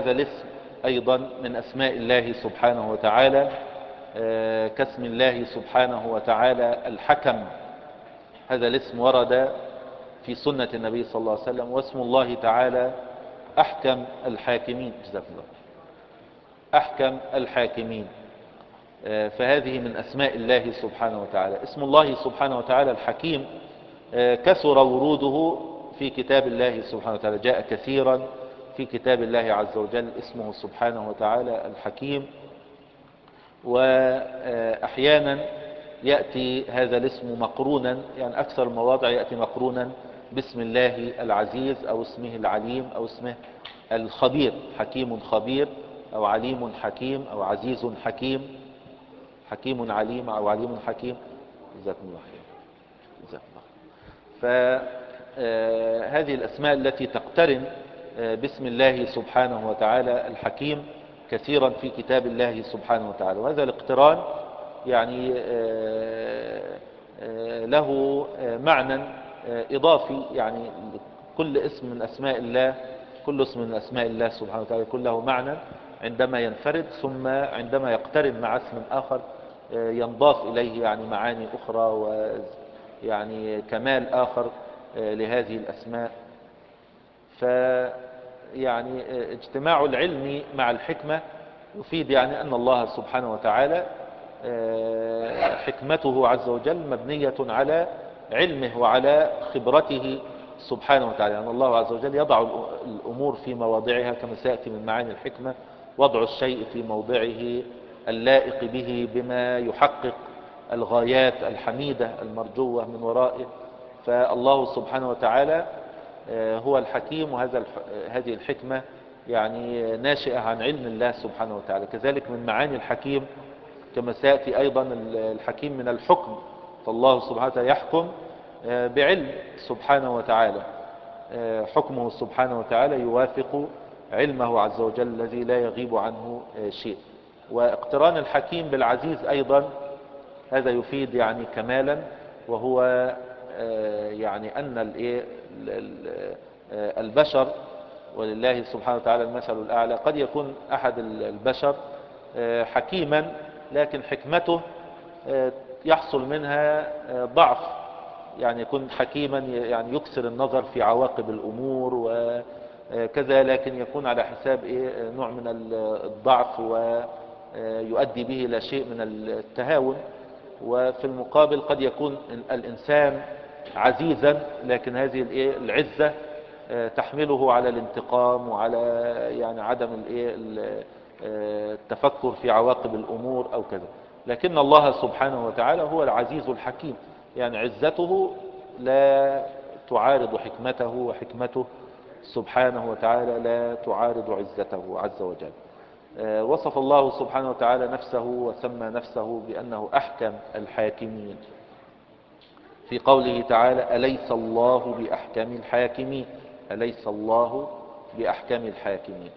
هذا الاسم أيضا من أسماء الله سبحانه وتعالى كاسم الله سبحانه وتعالى الحكم. هذا الاسم ورد في سنة النبي صلى الله عليه وسلم واسم الله تعالى أحكم الحاكمين. أحكم الحاكمين. فهذه من أسماء الله سبحانه وتعالى. اسم الله سبحانه وتعالى الحكيم كثر وروده في كتاب الله سبحانه وتعالى. جاء كثيرا في كتاب الله عز وجل اسمه سبحانه وتعالى الحكيم. وأحيانا يأتي هذا الاسم مقرونا يعني أكثر المواضع يأتي مقرونا باسم الله العزيز أو اسمه العليم أو اسمه الخبير حكيم خبير أو عليم حكيم أو عزيز حكيم حكيم عليم أو عليم حكيم. جزاكم الله خير. جزاكم الله فهذه الأسماء التي تقترن باسم الله سبحانه وتعالى الحكيم كثيرا في كتاب الله سبحانه وتعالى وهذا الاقتران يعني له معنى إضافي يعني كل اسم من أسماء الله كل اسم من أسماء الله سبحانه وتعالى كله معنى عندما ينفرد ثم عندما يقترن مع اسم آخر ينضاف إليه يعني معاني أخرى ويعني كمال آخر لهذه الأسماء. فيعني اجتماع العلم مع الحكمة يفيد يعني أن الله سبحانه وتعالى حكمته عز وجل مبنية على علمه وعلى خبرته سبحانه وتعالى. يعني الله عز وجل يضع الأمور في مواضعها كما سيأتي من معاني الحكمة وضع الشيء في موضعه اللائق به بما يحقق الغايات الحميدة المرجوة من ورائه. فالله سبحانه وتعالى هو الحكيم وهذا هذه الحكمة يعني ناشئة عن علم الله سبحانه وتعالى. كذلك من معاني الحكيم كما سيأتي أيضا الحكيم من الحكم. فالله سبحانه وتعالى يحكم بعلم سبحانه وتعالى. حكمه سبحانه وتعالى يوافق علمه عز وجل الذي لا يغيب عنه شيء. واقتران الحكيم بالعزيز أيضا هذا يفيد يعني كمالا وهو يعني أن البشر ولله سبحانه وتعالى المثل الأعلى قد يكون أحد البشر حكيما لكن حكمته يحصل منها ضعف. يعني يكون حكيما يعني يكسر النظر في عواقب الأمور وكذا لكن يكون على حساب إيه نوع من الضعف ويؤدي به إلى شيء من التهاون. وفي المقابل قد يكون الإنسان عزيزا لكن هذه العزة تحمله على الانتقام وعلى يعني عدم التفكر في عواقب الأمور أو كذا. لكن الله سبحانه وتعالى هو العزيز الحكيم. يعني عزته لا تعارض حكمته وحكمته. سبحانه وتعالى لا تعارض عزته عز وجل. وصف الله سبحانه وتعالى نفسه وسمى نفسه بأنه أحكم الحاكمين. في قوله تعالى أليس الله بأحكم الحاكمين؟ أليس الله بأحكم الحاكمين؟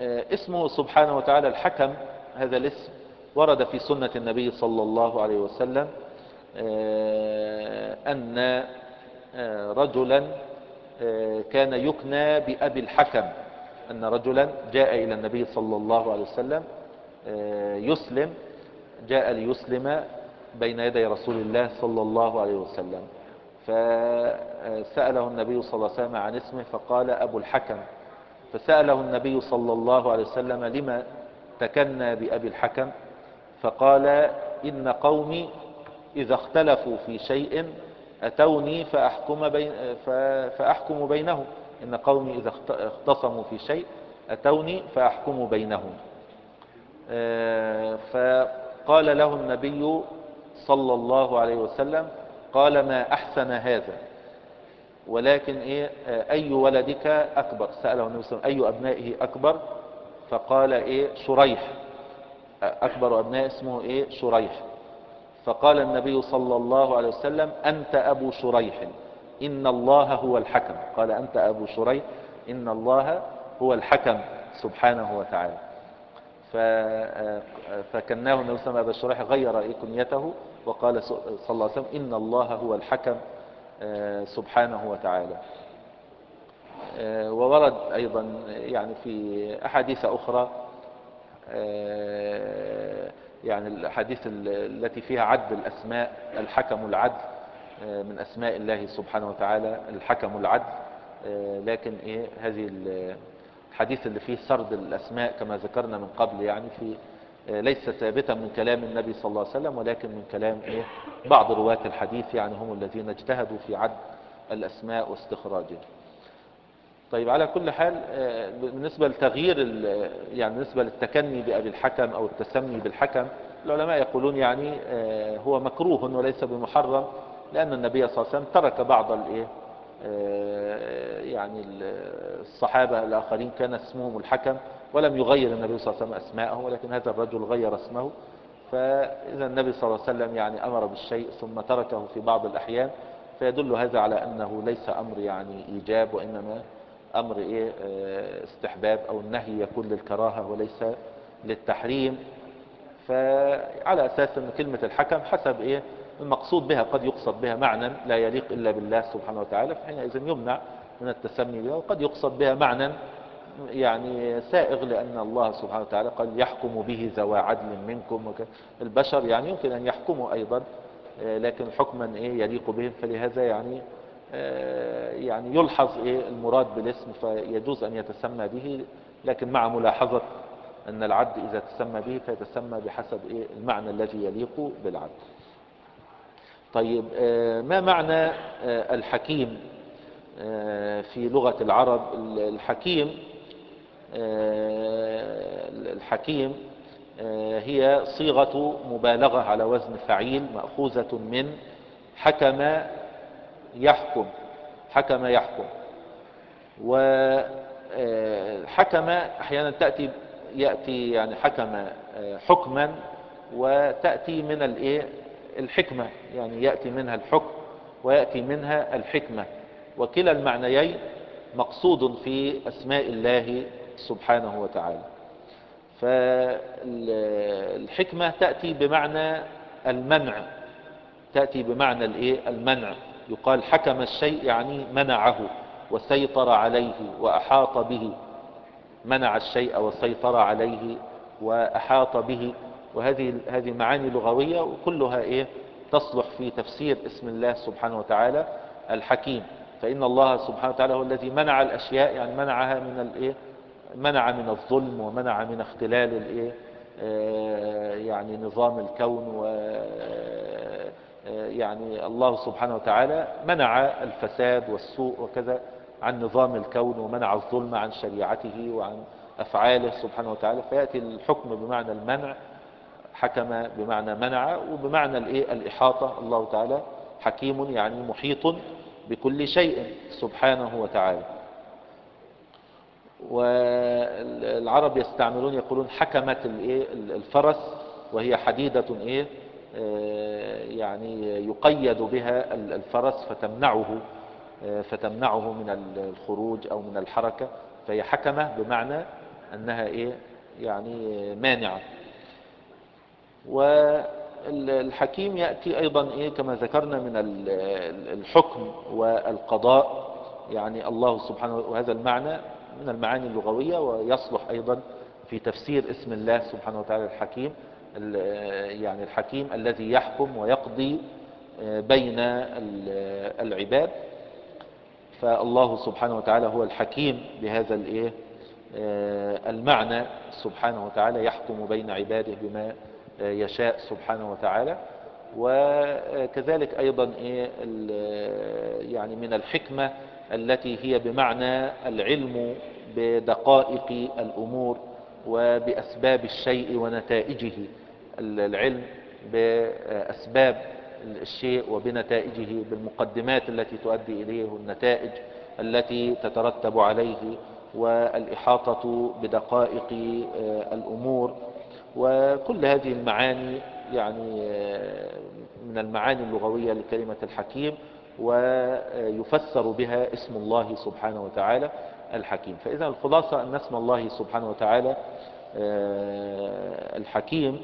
واسمه سبحانه وتعالى الحكم هذا الاسم ورد في سنة النبي صلى الله عليه وسلم أن رجلا كان يكنى بأبي الحكم أن رجلا جاء إلى النبي صلى الله عليه وسلم يسلم جاء ليسلم بين يدي رسول الله صلى الله عليه وسلم. فسأله النبي صلى الله عليه وسلم عن اسمه فقال أبو الحكم. فسأله النبي صلى الله عليه وسلم لما تكنى بأبي الحكم؟ فقال إن قومي إذا اختلفوا في شيء أتوني فأحكم, بين فأحكم بينهم. إن قومي إذا اختصموا في شيء أتوني فأحكم بينهم. فقال له النبي صلى الله عليه وسلم قال ما أحسن هذا؟ ولكن إيه أي ولدك أكبر؟ سأله النبي صلى الله عليه وسلم أي أبنائه أكبر؟ فقال إيه شريح. أكبر أبناء اسمه إيه شريح. فقال النبي صلى الله عليه وسلم أنت أبو شريح إن الله هو الحكم. قال أنت أبو شريح إن الله هو الحكم سبحانه وتعالى. فكناه النبي صلى الله عليه وسلم غير إيه كنيته وقال صلى الله عليه وسلم إن الله هو الحكم سبحانه وتعالى. آه، وورد أيضا يعني في أحاديث أخرى يعني الأحاديث التي فيها عد الأسماء الحكم العدل من أسماء الله سبحانه وتعالى الحكم العدل. لكن إيه هذه الحديث اللي فيه سرد الأسماء كما ذكرنا من قبل يعني في ليس ثابتا من كلام النبي صلى الله عليه وسلم ولكن من كلام إيه؟ بعض رواة الحديث يعني هم الذين اجتهدوا في عد الأسماء واستخراجها طيب على كل حال بالنسبة لتغيير يعني بالنسبة للتكني بأبي الحكم أو التسمي بالحكم العلماء يقولون يعني هو مكروه وليس بمحرم لأن النبي صلى الله عليه وسلم ترك بعض الإيه؟ يعني الصحابة الآخرين كان اسمهم الحكم ولم يغير النبي صلى الله عليه وسلم أسماءهم ولكن هذا الرجل غير اسمه. فإذا النبي صلى الله عليه وسلم يعني أمر بالشيء ثم تركه في بعض الأحيان فيدل هذا على أنه ليس أمر يعني إيجاب وإنما أمر إيه؟ استحباب أو النهي يكون للكراهة وليس للتحريم. فعلى أساس أن كلمة الحكم حسب إيه؟ المقصود بها قد يقصد بها معنى لا يليق إلا بالله سبحانه وتعالى فحينئذ يمنع من التسمي بها وقد يقصد بها معنى يعني سائغ لأن الله سبحانه وتعالى قال يحكم به ذوى عدل منكم البشر يعني يمكن أن يحكموا أيضا لكن حكما إيه يليق بهم فلهذا يعني يعني يلحظ إيه المراد بالاسم فيجوز أن يتسمى به لكن مع ملاحظة أن العبد إذا تسمى به فيتسمى بحسب إيه المعنى الذي يليق بالعبد. طيب ما معنى الحكيم؟ في لغة العرب الحكيم الحكيم هي صيغة مبالغة على وزن فعيل مأخوذة من حكم يحكم حكم يحكم. وحكم أحيانا تأتي يأتي يعني حكم حكما وتأتي من الإيه؟ الحكمة يعني يأتي منها الحكم ويأتي منها الحكمة. وكلا المعنيين مقصود في أسماء الله سبحانه وتعالى. فالحكمة تأتي بمعنى المنع. تأتي بمعنى الإيه؟ المنع. يقال حكم الشيء يعني منعه وسيطر عليه وأحاط به. منع الشيء وسيطر عليه وأحاط به. وهذه هذه معاني لغوية وكلها إيه؟ تصلح في تفسير اسم الله سبحانه وتعالى الحكيم. فإن الله سبحانه وتعالى هو الذي منع الأشياء يعني منعها من الإيه منع من الظلم ومنع من اختلال الإيه يعني نظام الكون و يعني الله سبحانه وتعالى منع الفساد والسوء وكذا عن نظام الكون ومنع الظلم عن شريعته وعن أفعاله سبحانه وتعالى. فيأتي الحكم بمعنى المنع حكم بمعنى منع وبمعنى الإيه؟ الإحاطة. الله تعالى حكيم يعني محيط بكل شيء سبحانه وتعالى. والعرب يستعملون يقولون حكمت الفرس وهي حديدة إيه؟ يعني يقيد بها الفرس فتمنعه فتمنعه من الخروج أو من الحركة. فهي حكمة بمعنى أنها إيه؟ يعني مانعة. والحكيم يأتي أيضا إيه كما ذكرنا من الحكم والقضاء يعني الله سبحانه وهذا المعنى من المعاني اللغوية ويصلح أيضا في تفسير اسم الله سبحانه وتعالى الحكيم يعني الحكيم الذي يحكم ويقضي بين العباد. فالله سبحانه وتعالى هو الحكيم بهذا الايه المعنى سبحانه وتعالى يحكم بين عباده بما يشاء سبحانه وتعالى. وكذلك أيضا إيه يعني من الحكمة التي هي بمعنى العلم بدقائق الأمور وبأسباب الشيء ونتائجه. العلم بأسباب الشيء وبنتائجه بالمقدمات التي تؤدي إليه والنتائج التي تترتب عليه والإحاطة بدقائق الأمور. وكل هذه المعاني يعني من المعاني اللغوية لكلمة الحكيم ويفسر بها اسم الله سبحانه وتعالى الحكيم. فإذا الخلاصة أن اسم الله سبحانه وتعالى الحكيم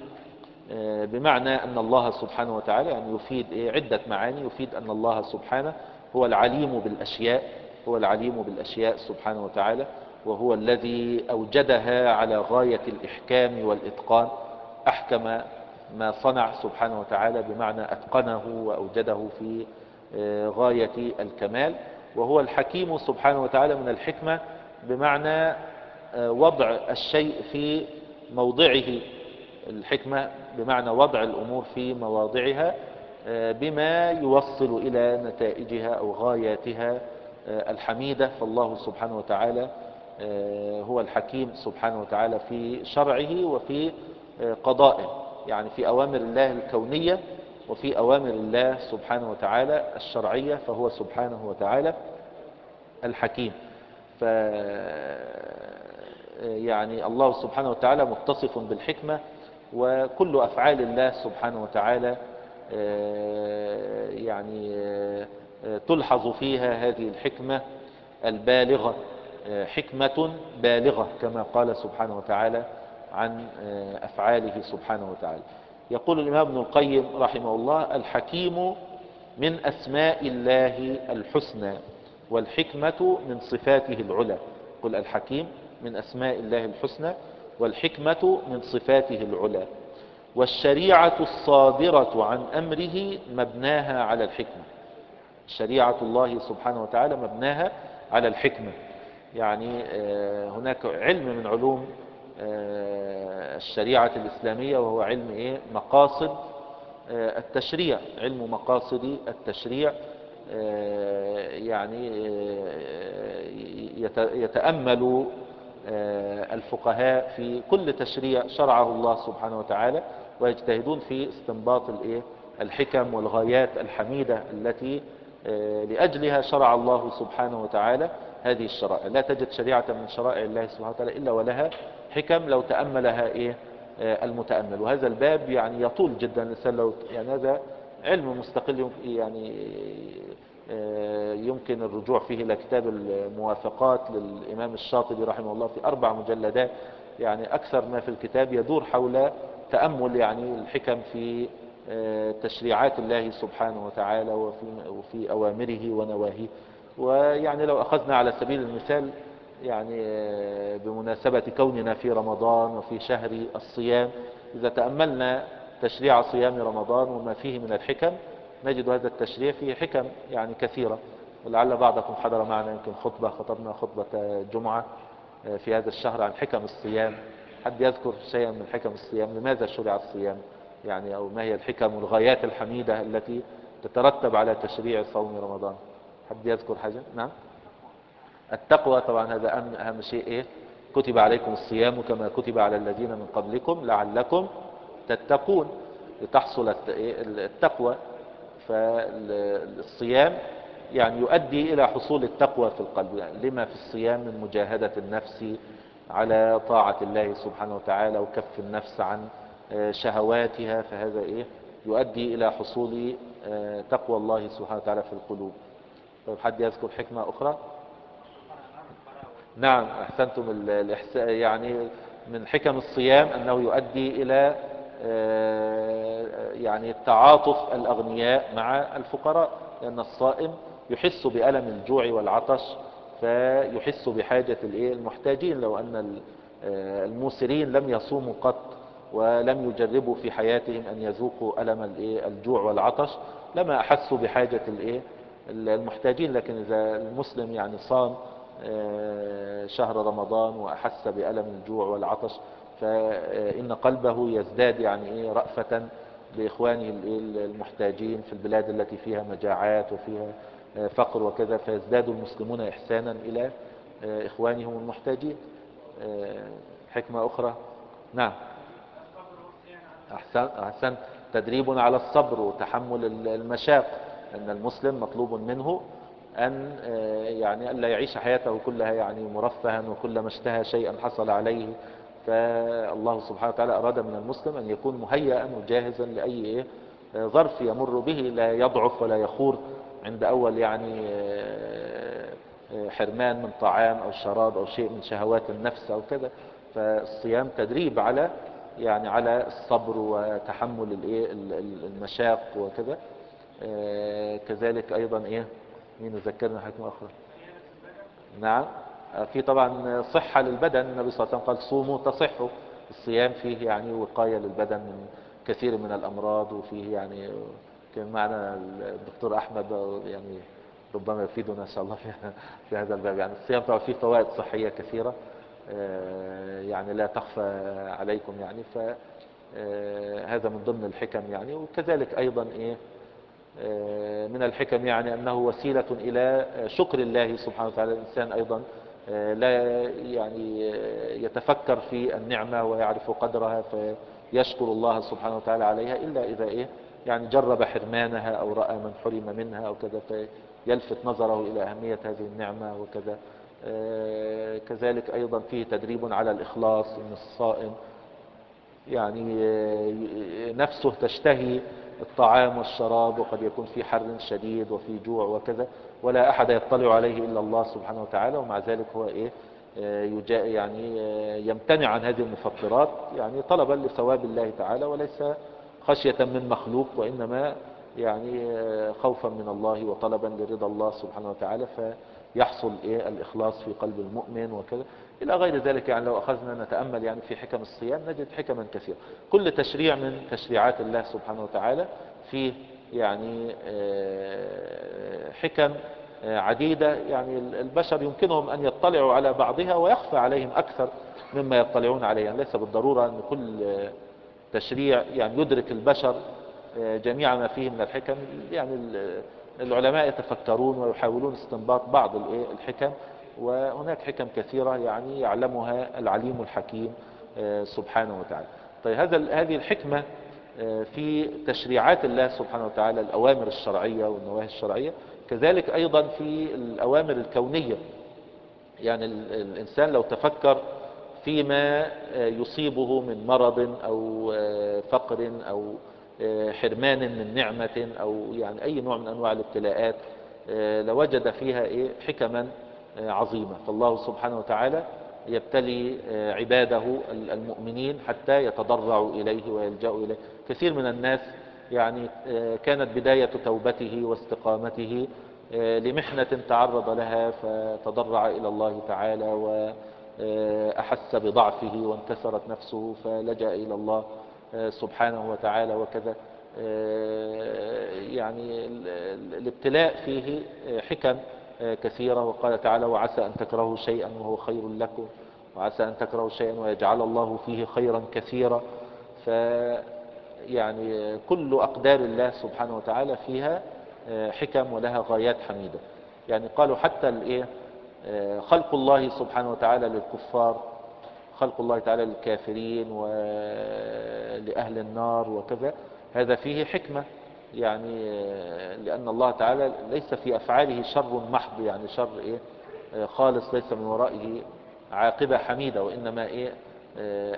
بمعنى أن الله سبحانه وتعالى يعني يفيد عدة معاني يفيد أن الله سبحانه هو العليم بالأشياء هو العليم بالأشياء سبحانه وتعالى. وهو الذي أوجدها على غاية الإحكام والإتقان أحكم ما صنع سبحانه وتعالى بمعنى أتقنه وأوجده في آه، غاية الكمال. وهو الحكيم سبحانه وتعالى من الحكمة بمعنى آه، وضع الشيء في موضعه. الحكمة بمعنى وضع الأمور في مواضعها آه، بما يوصل إلى نتائجها أو غاياتها الحميدة. فالله سبحانه وتعالى هو الحكيم سبحانه وتعالى في شرعه وفي قضائه يعني في أوامر الله الكونية وفي أوامر الله سبحانه وتعالى الشرعية فهو سبحانه وتعالى الحكيم. ف يعني الله سبحانه وتعالى متصف بالحكمة وكل أفعال الله سبحانه وتعالى آه، يعني آه، تلحظ فيها هذه الحكمة البالغة. آه، حكمة بالغة كما قال سبحانه وتعالى عن آه، أفعاله سبحانه وتعالى. يقول الإمام ابن القيم رحمه الله الحكيم من أسماء الله الحسنى والحكمة من صفاته العلى. قل الحكيم من أسماء الله الحسنى والحكمة من صفاته العلى. والشريعة الصادرة عن أمره مبناها على الحكمة. شريعة الله سبحانه وتعالى مبناها على الحكمة. يعني آه، هناك علم من علوم آه، الشريعة الإسلامية وهو علم إيه؟ مقاصد آه، التشريع علم مقاصد التشريع يعني يتأمل الفقهاء في كل تشريع شرعه الله سبحانه وتعالى ويجتهدون في استنباط الحكم والغايات الحميدة التي لأجلها شرع الله سبحانه وتعالى هذه الشرائع. لا تجد شريعة من شرائع الله سبحانه وتعالى إلا ولها حكم لو تأملها إيه؟ آه، المتأمل. وهذا الباب يعني يطول جدا. الإنسان لو يعني هذا علم مستقل يعني آه، يمكن الرجوع فيه إلى كتاب الموافقات للإمام الشاطبي رحمه الله في أربع مجلدات. يعني أكثر ما في الكتاب يدور حول تأمل يعني الحكم في آه، تشريعات الله سبحانه وتعالى وفي, وفي أوامره ونواهيه. ويعني لو أخذنا على سبيل المثال يعني آه، بمناسبة كوننا في رمضان وفي شهر الصيام إذا تأملنا تشريع صيام رمضان وما فيه من الحكم نجد هذا التشريع فيه حكم يعني كثيرة. ولعل بعضكم حضر معنا يمكن خطبة خطبنا خطبة جمعة آه، في هذا الشهر عن حكم الصيام. حد يذكر شيئا من حكم الصيام؟ لماذا شرع الصيام؟ يعني أو ما هي الحكم والغايات الحميدة التي تترتب على تشريع صوم رمضان؟ حد يذكر حاجة؟ نعم. التقوى طبعا هذا أهم, شيء إيه؟ كتب عليكم الصيام كما كتب على الذين من قبلكم لعلكم تتقون. لتحصل إيه؟ التقوى. فالصيام يعني يؤدي إلى حصول التقوى في القلب. يعني لما في الصيام؟ من مجاهدة النفس على طاعة الله سبحانه وتعالى وكف النفس عن آه، شهواتها. فهذا إيه؟ يؤدي إلى حصول آه، تقوى الله سبحانه وتعالى في القلوب. طيب حد يذكر حكمة أخرى؟ نعم أحسنتم يعني من حكم الصيام أنه يؤدي إلى آه، يعني تعاطف الأغنياء مع الفقراء لأن الصائم يحس بألم الجوع والعطش فيحس بحاجة المحتاجين. لو أن آه، الموسرين لم يصوموا قط ولم يجربوا في حياتهم أن يذوقوا ألم الجوع والعطش لما أحسوا بحاجة المحتاجين لكن إذا المسلم يعني صام آه، شهر رمضان وأحس بألم الجوع والعطش فإن قلبه يزداد يعني إيه رأفة بإخوانه المحتاجين في البلاد التي فيها مجاعات وفيها آه، فقر وكذا فيزداد المسلمون إحسانا إلى آه، إخوانهم المحتاجين. حكمة أخرى؟ نعم. أحسن, أحسن. تدريب على الصبر وتحمل المشاق. أن المسلم مطلوب منه أن آه، يعني ألا يعيش حياته كلها يعني مرفها وكلما اشتهى شيئا حصل عليه. فالله سبحانه وتعالى أراد من المسلم أن يكون مهيئا وجاهزا لأي آه، ظرف يمر به لا يضعف ولا يخور عند أول يعني آه، حرمان من طعام أو شراب أو شيء من شهوات النفس أو كذا. فالصيام تدريب على يعني على الصبر وتحمل المشاق وكذا. كذلك أيضا إيه؟ مين ذكرنا حكمة أخرى؟ نعم. في طبعا صحة للبدن. النبي صلى الله عليه وسلم قال صوموا تصحوا الصيام فيه يعني وقاية للبدن من كثير من الأمراض وفيه يعني كان معنا الدكتور أحمد يعني ربما يفيدنا إن شاء الله في هذا الباب. يعني الصيام طبعا فيه فوائد صحية كثيرة آه، يعني لا تخفى عليكم يعني. فهذا من ضمن الحكم يعني. وكذلك أيضا إيه؟ آه، من الحكم يعني أنه وسيلة إلى شكر الله سبحانه وتعالى. الإنسان أيضا آه، لا يعني يتفكر في النعمة ويعرف قدرها فيشكر الله سبحانه وتعالى عليها إلا إذا إيه يعني جرب حرمانها أو رأى من حرم منها أو كذا فيلفت نظره إلى أهمية هذه النعمة وكذا. آه، كذلك أيضا فيه تدريب على الإخلاص من الصائم يعني آه، نفسه تشتهي الطعام والشراب وقد يكون في حر شديد وفي جوع وكذا ولا أحد يطلع عليه إلا الله سبحانه وتعالى ومع ذلك هو إيه آه، يعني يمتنع عن هذه المفطرات يعني طلبا لثواب الله تعالى وليس خشية من مخلوق وإنما يعني خوفا من الله وطلبا لرضا الله سبحانه وتعالى فيحصل إيه الإخلاص في قلب المؤمن وكذا. إلى غير ذلك يعني لو أخذنا نتأمل يعني في حكم الصيام نجد حكما كثيرة كل تشريع من تشريعات الله سبحانه وتعالى فيه يعني آه، حكم آه، عديدة يعني البشر يمكنهم أن يطلعوا على بعضها ويخفى عليهم أكثر مما يطلعون عليه يعني ليس بالضرورة أن كل تشريع يعني يدرك البشر آه، جميع ما فيه من الحكم. يعني العلماء يتفكرون ويحاولون استنباط بعض الحكم. وهناك حكم كثيرة يعني يعلمها العليم الحكيم آه، سبحانه وتعالى. طيب هذا هذه الحكمة آه، في تشريعات الله سبحانه وتعالى الأوامر الشرعية والنواهي الشرعية. كذلك أيضا في الأوامر الكونية. يعني الإنسان لو تفكر فيما يصيبه من مرض أو فقر أو حرمان من نعمة أو يعني أي نوع من أنواع الابتلاءات لوجد فيها إيه؟ حكما عظيمة. فالله سبحانه وتعالى يبتلي عباده المؤمنين حتى يتضرعوا إليه ويلجأوا إليه. كثير من الناس يعني كانت بداية توبته واستقامته لمحنة تعرض لها فتضرع إلى الله تعالى وأحس بضعفه وانكسرت نفسه فلجأ إلى الله سبحانه وتعالى وكذا. يعني الابتلاء فيه حكم كثيرة وقال تعالى وعسى أن تكرهوا شيئا وهو خير لكم وعسى أن تكرهوا شيئا ويجعل الله فيه خيرا كثيرا ف يعني كل أقدار الله سبحانه وتعالى فيها حكم ولها غايات حميدة. يعني قالوا حتى الإيه؟ خلق الله سبحانه وتعالى للكفار خلق الله تعالى للكافرين ولأهل النار وكذا. هذا فيه حكمة. يعني لأن الله تعالى ليس في أفعاله شر محض يعني شر إيه؟ خالص ليس من ورائه عاقبة حميدة وإنما إيه؟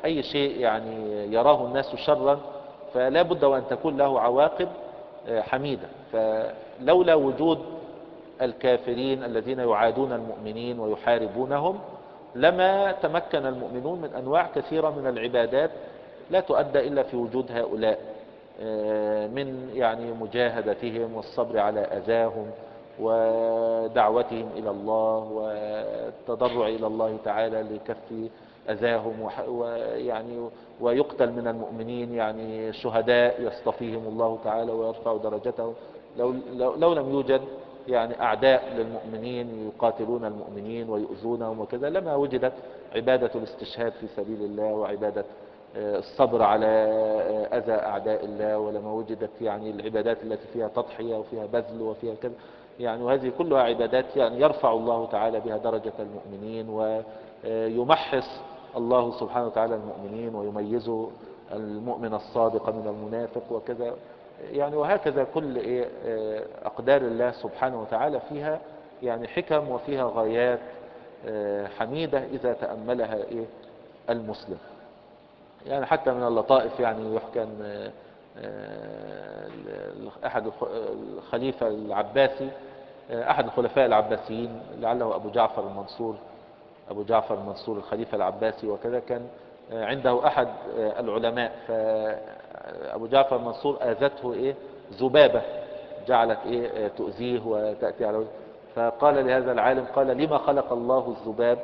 أي شيء يعني يراه الناس شرا فلا بد وأن تكون له عواقب حميدة. فلولا وجود الكافرين الذين يعادون المؤمنين ويحاربونهم لما تمكن المؤمنون من أنواع كثيرة من العبادات لا تؤدى إلا في وجود هؤلاء. آه، من يعني مجاهدتهم والصبر على أذاهم ودعوتهم إلى الله والتضرع إلى الله تعالى لكف أذاهم ويعني ويقتل من المؤمنين يعني شهداء يصطفيهم الله تعالى ويرفع درجتهم. لو, لو, لو لم يوجد يعني أعداء للمؤمنين يقاتلون المؤمنين ويؤذونهم وكذا لما وجدت عبادة الاستشهاد في سبيل الله وعبادة آه، الصبر على أذى أعداء الله ولما وجدت يعني العبادات التي فيها تضحية وفيها بذل وفيها كذا. يعني وهذه كلها عبادات يعني يرفع الله تعالى بها درجة المؤمنين ويمحص الله سبحانه وتعالى المؤمنين ويميز المؤمن الصادق من المنافق وكذا. يعني وهكذا كل إيه أقدار الله سبحانه وتعالى فيها يعني حكم وفيها غايات حميدة إذا تأملها إيه المسلم. يعني حتى من اللطائف يعني يحكى أن آه، أحد الخليفة العباسي أحد الخلفاء العباسيين لعله أبو جعفر المنصور أبو جعفر المنصور الخليفة العباسي وكذا كان عنده أحد العلماء. أبو جعفر المنصور آذته إيه؟ ذبابة جعلت إيه؟ تؤذيه وتأتي على فقال لهذا العالم قال لما خلق الله الذباب؟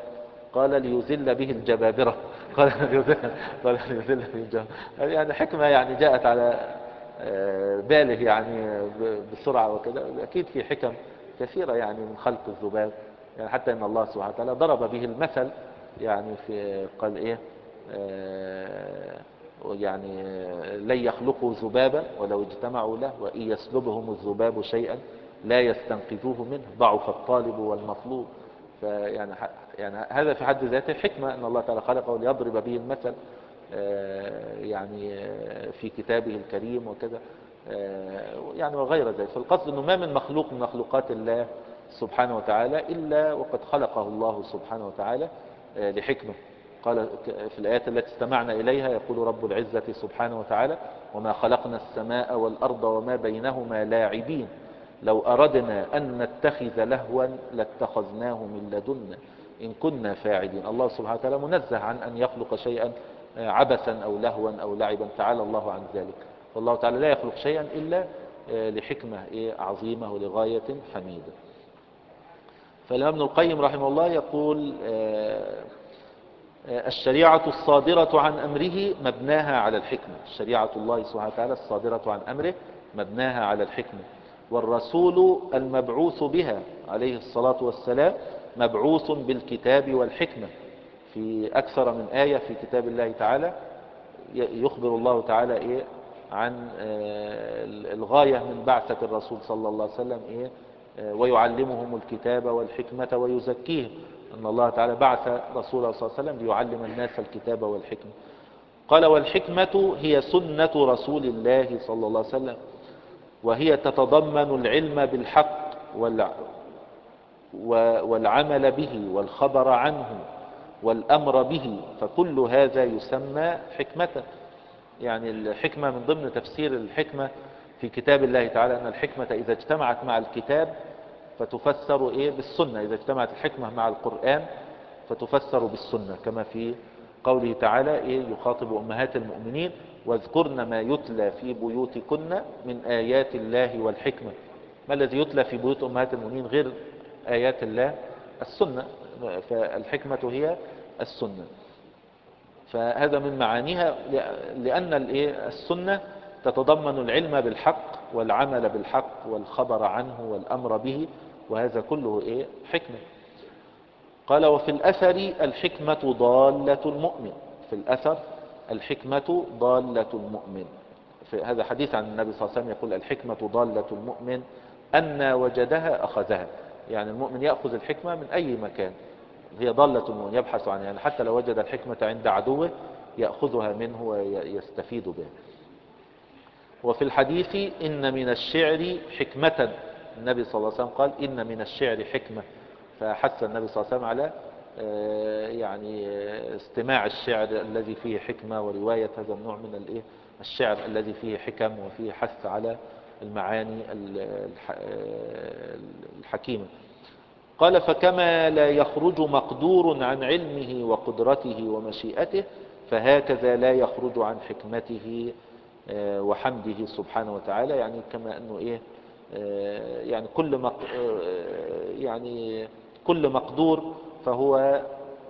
قال ليذل به الجبابرة. قال قال به الجبابرة يعني حكمة يعني جاءت على آه، باله يعني بسرعة وكذا أكيد في حكم كثيرة يعني من خلق الذباب. يعني حتى إن الله سبحانه وتعالى ضرب به المثل يعني في قال إيه؟ آه يعني لن يخلقوا ذبابا ولو اجتمعوا له وإن يسلبهم الذباب شيئا لا يستنقذوه منه. ضعف الطالب والمطلوب. فيعني يعني هذا في حد ذاته حكمة أن الله تعالى خلقه ليضرب به المثل آه، يعني آه، في كتابه الكريم وكذا آه، يعني وغير ذلك. فالقصد أنه ما من مخلوق من مخلوقات الله سبحانه وتعالى إلا وقد خلقه الله سبحانه وتعالى لحكمة. قال في الآيات التي استمعنا إليها يقول رب العزة سبحانه وتعالى وما خلقنا السماء والأرض وما بينهما لاعبين لو أردنا أن نتخذ لهوا لاتخذناه من لدنا إن كنا فاعلين. الله سبحانه وتعالى منزه عن أن يخلق شيئا عبثا أو لهوا أو لعبا. تعالى الله عن ذلك. والله تعالى لا يخلق شيئا إلا لحكمة عظيمة ولغاية حميدة. فالإمام ابن القيم رحمه الله يقول آه، الشريعة الصادرة عن أمره مبناها على الحكمة. شريعة الله سبحانه وتعالى الصادرة عن أمره مبناها على الحكمة. والرسول المبعوث بها عليه الصلاة والسلام مبعوث بالكتاب والحكمة. في أكثر من آية في كتاب الله تعالى يخبر الله تعالى إيه؟ عن آه، الغاية من بعثة الرسول صلى الله عليه وسلم إيه؟ آه، ويعلمهم الكتاب والحكمة ويزكيهم. أن الله تعالى بعث رسوله صلى الله عليه وسلم ليعلم الناس الكتاب والحكمة. قال والحكمة هي سنة رسول الله صلى الله عليه وسلم وهي تتضمن العلم بالحق والعمل به والخبر عنه والأمر به فكل هذا يسمى حكمة. يعني الحكمة من ضمن تفسير الحكمة في كتاب الله تعالى أن الحكمة إذا اجتمعت مع الكتاب فتفسر إيه؟ بالسنة. إذا اجتمعت الحكمة مع القرآن فتفسر بالسنة كما في قوله تعالى إيه؟ يخاطب أمهات المؤمنين واذكرن ما يتلى في بيوتكن من آيات الله والحكمة. ما الذي يتلى في بيوت أمهات المؤمنين غير آيات الله السنة فالحكمة هي السنة. فهذا من معانيها لأن السنة تتضمن العلم بالحق والعمل بالحق والخبر عنه والأمر به وهذا كله إيه؟ حكمة. قال وفي الأثر الحكمة ضالة المؤمن. في الأثر الحكمة ضالة المؤمن. في هذا حديث عن النبي صلى الله عليه وسلم يقول الحكمة ضالة المؤمن أن وجدها أخذها. يعني المؤمن يأخذ الحكمة من أي مكان. هي ضالة المؤمن يبحث عنها. يعني حتى لو وجد الحكمة عند عدوه يأخذها منه ويستفيد بها وفي الحديث إن من الشعر حكمة. النبي صلى الله عليه وسلم قال إن من الشعر حكمة. فحث النبي صلى الله عليه وسلم على آه، يعني آه، استماع الشعر الذي فيه حكمة ورواية هذا النوع من الايه الشعر الذي فيه حكم وفيه حث على المعاني آه، الحكيمة. قال فكما لا يخرج مقدور عن علمه وقدرته ومشيئته فهكذا لا يخرج عن حكمته وحمده سبحانه وتعالى. يعني كما أنه إيه يعني كل مق يعني كل مقدور فهو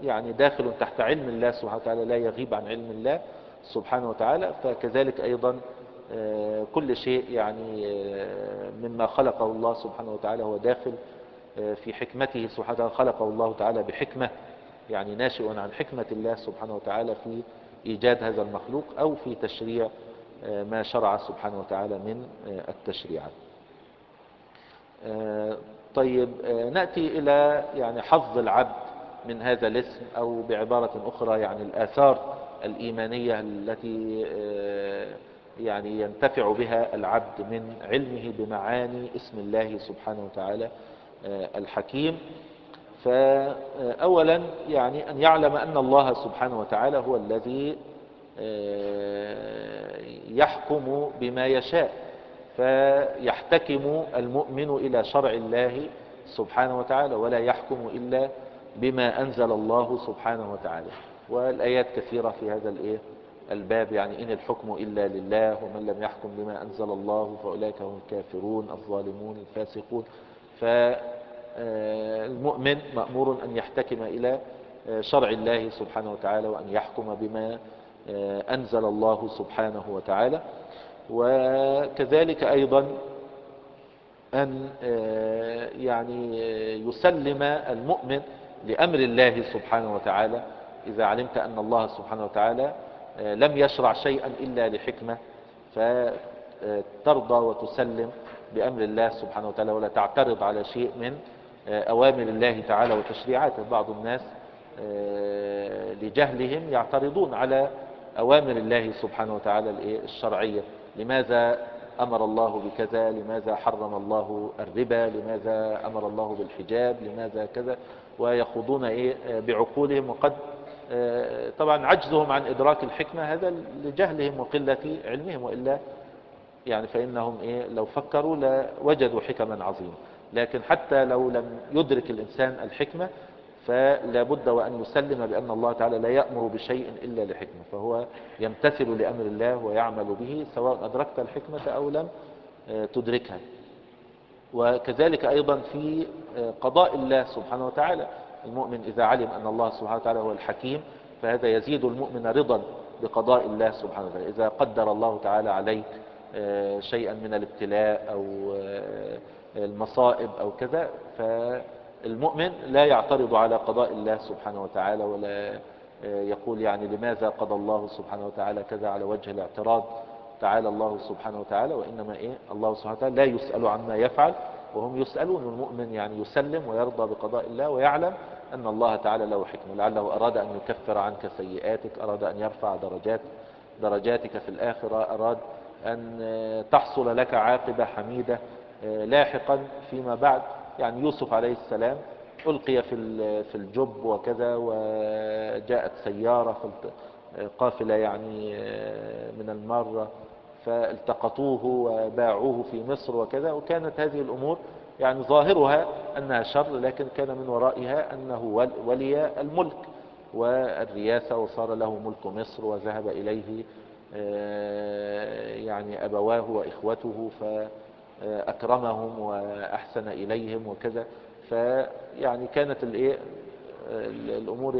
يعني داخل تحت علم الله سبحانه وتعالى لا يغيب عن علم الله سبحانه وتعالى فكذلك أيضا آه، كل شيء يعني آه، مما خلقه الله سبحانه وتعالى هو داخل آه، في حكمته سبحانه وتعالى خلقه الله تعالى بحكمة يعني ناشئ عن حكمة الله سبحانه وتعالى في إيجاد هذا المخلوق أو في تشريع ما شرع سبحانه وتعالى من التشريعات طيب آه، نأتي إلى يعني حظ العبد من هذا الاسم أو بعبارة أخرى يعني الآثار الإيمانية التي آه، يعني ينتفع بها العبد من علمه بمعاني اسم الله سبحانه وتعالى آه، الحكيم. فأولا يعني أن يعلم أن الله سبحانه وتعالى هو الذي يحكم بما يشاء فيحتكم المؤمن إلى شرع الله سبحانه وتعالى ولا يحكم إلا بما أنزل الله سبحانه وتعالى. والآيات كثيرة في هذا الإيه؟ الباب يعني إن الحكم إلا لله ومن لم يحكم بما أنزل الله فأولئك هم الكافرون الظالمون الفاسقون فالمؤمن مأمور أن يحتكم إلى شرع الله سبحانه وتعالى وأن يحكم بما أنزل الله سبحانه وتعالى وكذلك أيضا أن يعني يسلم المؤمن لأمر الله سبحانه وتعالى إذا علمت أن الله سبحانه وتعالى لم يشرع شيئا إلا لحكمة فترضى وتسلم بأمر الله سبحانه وتعالى ولا تعترض على شيء من أوامر الله تعالى وتشريعاته بعض الناس لجهلهم يعترضون على أوامر الله سبحانه وتعالى الشرعية. لماذا أمر الله بكذا؟ لماذا حرم الله الربا؟ لماذا أمر الله بالحجاب؟ لماذا كذا؟ ويخوضون إيه؟ بعقولهم. وقد طبعا عجزهم عن إدراك الحكمة هذا لجهلهم وقلة علمهم وإلا يعني فإنهم إيه لو فكروا لوجدوا حكما عظيمة لكن حتى لو لم يدرك الإنسان الحكمة فلا بد وأن يسلم بأن الله تعالى لا يأمر بشيء إلا لحكمة فهو يمتثل لأمر الله ويعمل به سواء أدركت الحكمة أو لم تدركها. وكذلك أيضا في قضاء الله سبحانه وتعالى. المؤمن إذا علم أن الله سبحانه وتعالى هو الحكيم فهذا يزيد المؤمن رضا بقضاء الله سبحانه وتعالى. إذا قدر الله تعالى عليك شيئا من الابتلاء أو المصائب أو كذا فالمؤمن لا يعترض على قضاء الله سبحانه وتعالى ولا يقول يعني لماذا قضى الله سبحانه وتعالى كذا على وجه الاعتراض تعالى الله سبحانه وتعالى وإنما إيه؟ الله سبحانه وتعالى لا يسأل عما يفعل وهم يسألون المؤمن يعني يسلم ويرضى بقضاء الله ويعلم أن الله تعالى له حكمة لعله أراد أن يكفر عنك سيئاتك أراد أن يرفع درجات درجاتك في الآخرة أراد أن تحصل لك عاقبة حميدة لاحقا فيما بعد. يعني يوسف عليه السلام ألقي في في الجب وكذا وجاءت سيارة قافلة يعني من المرة فالتقطوه وباعوه في مصر وكذا وكانت هذه الأمور يعني ظاهرها أنها شر لكن كان من ورائها أنه ولي الملك والرياسة وصار له ملك مصر وذهب إليه يعني أبواه وإخوته فأكرمهم وأحسن إليهم وكذا. فيعني كانت الإيه الأمور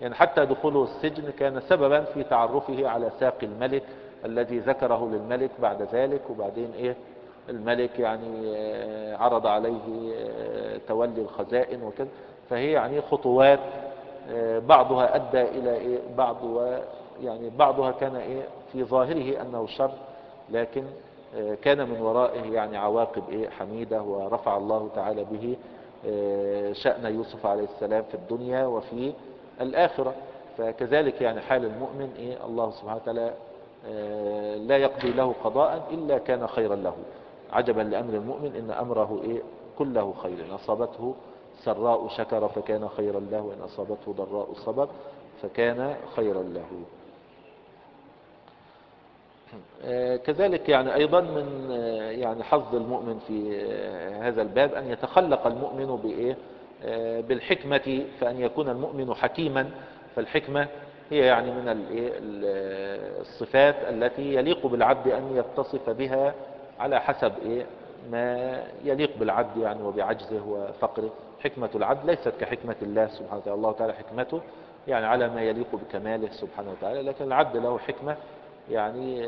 يعني حتى دخوله السجن كان سببا في تعرفه على ساق الملك الذي ذكره للملك بعد ذلك وبعدين إيه الملك يعني عرض عليه تولي الخزائن وكذا. فهي يعني خطوات بعضها أدى إلى إيه؟ بعض يعني بعضها كان إيه؟ في ظاهره أنه شر لكن كان من ورائه يعني عواقب إيه؟ حميدة ورفع الله تعالى به شأن يوسف عليه السلام في الدنيا وفي الآخرة. فكذلك يعني حال المؤمن إيه؟ الله سبحانه وتعالى لا يقضي له قضاء إلا كان خيرا له. عجبا لأمر المؤمن إن أمره إيه؟ كله خير. إن أصابته سراء شكر فكان خيرا له وإن أصابته ضراء صبر فكان خيرا له. كذلك يعني أيضا من يعني حظ المؤمن في هذا الباب أن يتخلق المؤمن بإيه؟ بالحكمة فأن يكون المؤمن حكيما. فالحكمة هي يعني من الصفات التي يليق بالعبد أن يتصف بها على حسب إيه ما يليق بالعبد يعني وبعجزه وفقره. حكمة العبد ليست كحكمة الله سبحانه وتعالى. الله تعالى حكمته يعني على ما يليق بكماله سبحانه وتعالى لكن العبد له حكمة يعني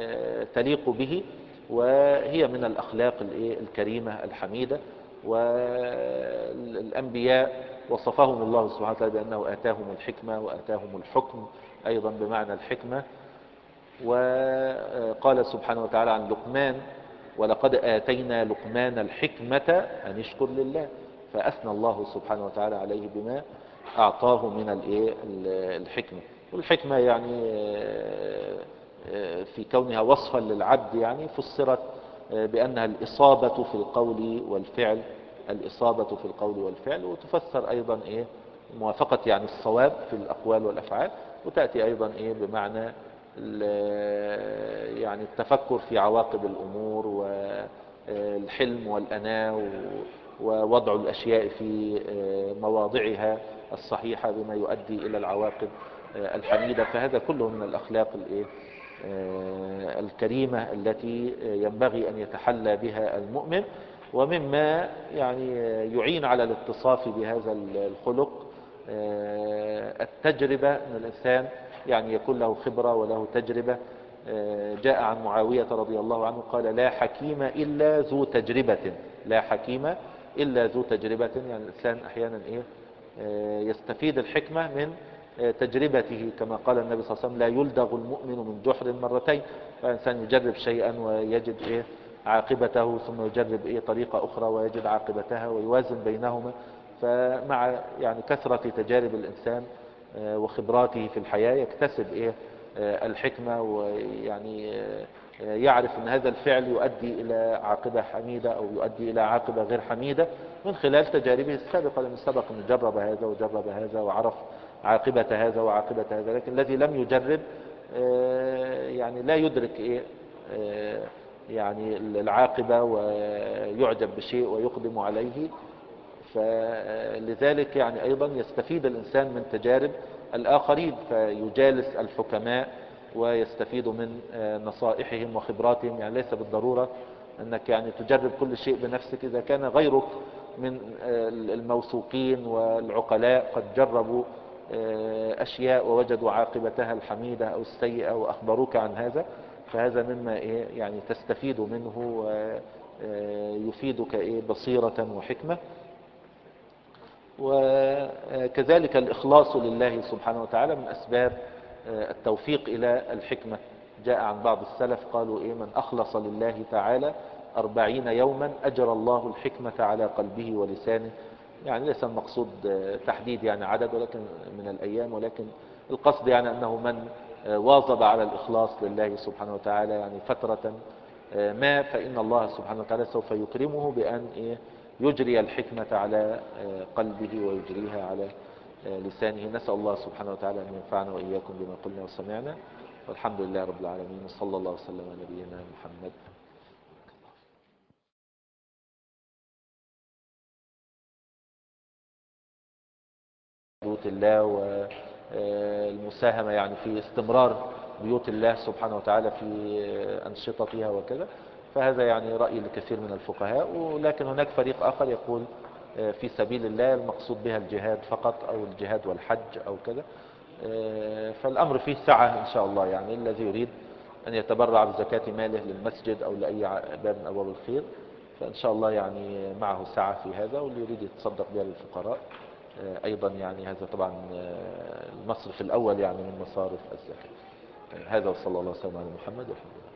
تليق به وهي من الأخلاق الكريمة الحميدة. والأنبياء وصفهم الله سبحانه وتعالى بأنه آتاهم الحكمة وآتاهم الحكم أيضا بمعنى الحكمة. وقال سبحانه وتعالى عن لقمان ولقد آتينا لقمان الحكمة أن يشكر لله. فأثنى الله سبحانه وتعالى عليه بما أعطاه من الحكمة. والحكمة يعني في كونها وصفا للعبد يعني فسرت بأنها الإصابة في القول والفعل الإصابة في القول والفعل وتفسر أيضا إيه؟ موافقة يعني الصواب في الأقوال والأفعال وتأتي أيضا إيه؟ بمعنى يعني التفكر في عواقب الأمور والحلم والأناة ووضع الأشياء في مواضعها الصحيحة بما يؤدي إلى العواقب الحميدة. فهذا كله من الأخلاق الإيه الكريمة التي ينبغي أن يتحلى بها المؤمن ومما يعني يعين على الاتصاف بهذا الخلق آه، التجربة أن الإنسان يعني يكون له خبرة وله تجربة. آه، جاء عن معاوية رضي الله عنه قال لا حكيم إلا ذو تجربة. لا حكيم إلا ذو تجربة. يعني الإنسان أحيانا إيه؟ آه، يستفيد الحكمة من تجربته. كما قال النبي صلى الله عليه وسلم لا يلدغ المؤمن من جحر مرتين. فالإنسان يجرب شيئا ويجد إيه؟ عاقبته ثم يجرب إيه؟ طريقة أخرى ويجد عاقبتها ويوازن بينهما. فمع يعني كثرة تجارب الإنسان آه، وخبراته في الحياة يكتسب إيه؟ آه، الحكمة ويعني آه، يعرف أن هذا الفعل يؤدي إلى عاقبة حميدة أو يؤدي إلى عاقبة غير حميدة من خلال تجاربه السابقة لأنه سبق أن جرب هذا وجرب هذا وعرف عاقبة هذا وعاقبة هذا لكن الذي لم يجرب يعني لا يدرك إيه؟ يعني العاقبة ويعجب بشيء ويقدم عليه. فلذلك يعني أيضا يستفيد الإنسان من تجارب الآخرين فيجالس الحكماء ويستفيد من نصائحهم وخبراتهم. يعني ليس بالضرورة أنك يعني تجرب كل شيء بنفسك. إذا كان غيرك من الموثوقين والعقلاء قد جربوا أشياء ووجدوا عاقبتها الحميدة أو السيئة وأخبروك عن هذا فهذا مما إيه يعني تستفيد منه ويفيدك إيه بصيرة وحكمة. وكذلك الإخلاص لله سبحانه وتعالى من أسباب التوفيق إلى الحكمة. جاء عن بعض السلف قالوا إيه من أخلص لله تعالى أربعين يوما أجر الله الحكمة على قلبه ولسانه. يعني ليس المقصود تحديد يعني عدد ولكن من الأيام ولكن القصد يعني أنه من واظب على الإخلاص لله سبحانه وتعالى يعني فترة ما فإن الله سبحانه وتعالى سوف يكرمه بأن إيه يجري الحكمة على قلبه ويجريها على لسانه. نسأل الله سبحانه وتعالى أن ينفعنا وإياكم بما قلنا وسمعنا. والحمد لله رب العالمين. وصلى الله وسلم على نبينا محمد. بيوت الله والمساهمة يعني في استمرار بيوت الله سبحانه وتعالى في أنشطتها وكذا. فهذا يعني رأي لكثير من الفقهاء ولكن هناك فريق آخر يقول آه، في سبيل الله المقصود بها الجهاد فقط أو الجهاد والحج أو كذا. آه، فالأمر فيه سعة إن شاء الله يعني الذي يريد أن يتبرع بزكاة ماله للمسجد أو لأي باب من أبواب الخير. فإن شاء الله يعني معه سعة في هذا واللي يريد يتصدق بها للفقراء. آه، أيضا يعني هذا طبعا المصرف الأول يعني من مصارف الزكاة. هذا وصلى الله وسلم على محمد والحمد لله.